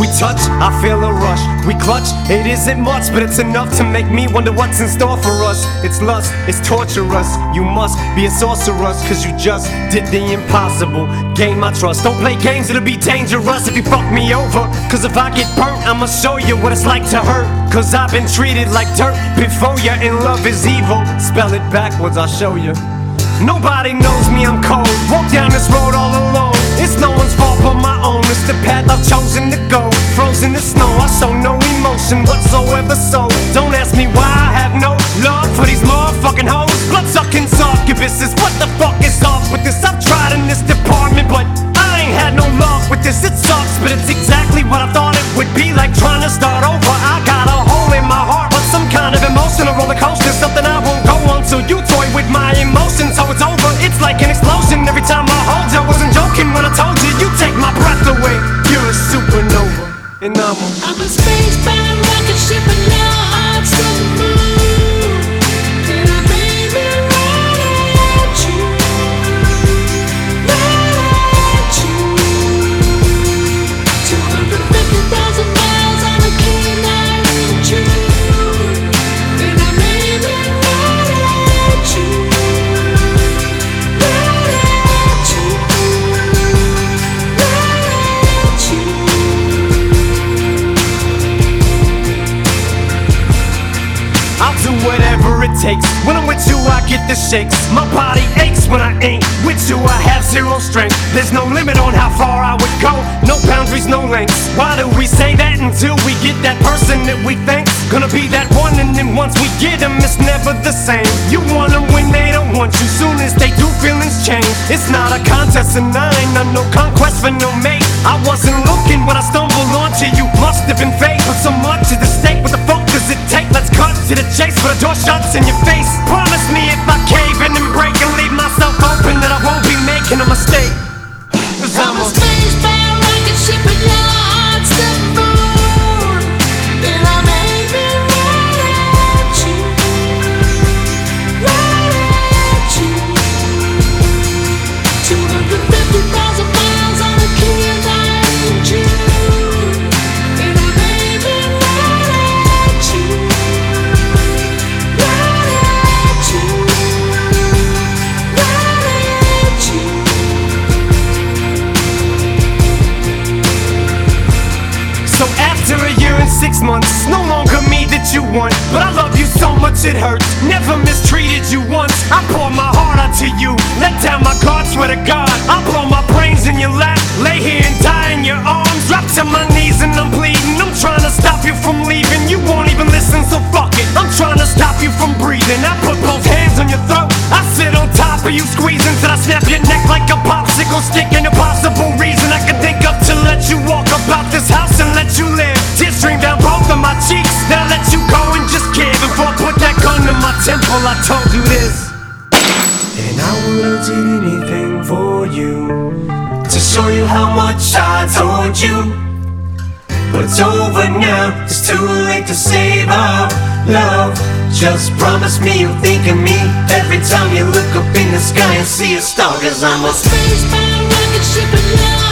We touch, I feel a rush. We clutch, it isn't much, but it's enough to make me wonder what's in store for us. It's lust, it's torturous. You must be a sorceress, cause you just did the impossible. Gain my trust. Don't play games, it'll be dangerous if you fuck me over. Cause if I get burnt, I'ma show you what it's like to hurt. Cause I've been treated like dirt before you, and love is evil. Spell it backwards, I'll show you. Nobody knows me, I'm cold. Walk down this road all alone. It's no one's fault but my own. It's the path I've chosen whatsoever. So don't ask me why I have no love for these motherfucking hoes. Blood sucking succubuses. What the fuck is off with this? I've tried in this department, but I ain't had no luck with this. It sucks, but it's exactly what I thought it would be like trying to start over. And I'm a I'm a rocket ship and now takes. When I'm with you, I get the shakes. My body aches when I ain't with you. I have zero strength. There's no limit on how far I would go. No boundaries, no lengths. Why do we say that until we get that person that we think's gonna be that one? And then once we get them, it's never the same. You want them when they don't want you. Soon as they do, feelings change. It's not a contest, and I ain't no conquest for no mate. I wasn't looking when I stumbled onto you. Must have been fate, but so much at the stake. The the door shuts in your face. Promise me if I cave in and break and leave myself open that I won't be making a mistake. After a year and six months, no longer me that you want. But I love you so much it hurts. Never mistreated you once. I pour my heart out to you. Let down my guard, swear to God. I blow my brains in your lap. Lay here and die in your arms. Drop to my knees and I'm bleeding. I'm trying to stop you from leaving. You won't even listen, so fuck it. I'm trying to stop you from breathing. I put both hands on your throat. I sit on top of you, squeezing till I snap your neck like a popsicle stick. And An impossible reason I can think of to let you walk about this house and let you live. My cheeks. Now I let you go and just give. Before I put that gun to my temple, I told you this. And I will do anything for you to show you how much I told you. But it's over now, it's too late to save our love. Just promise me you'll think of me every time you look up in the sky and see a star. Cause I'm a spacebound rocket ship and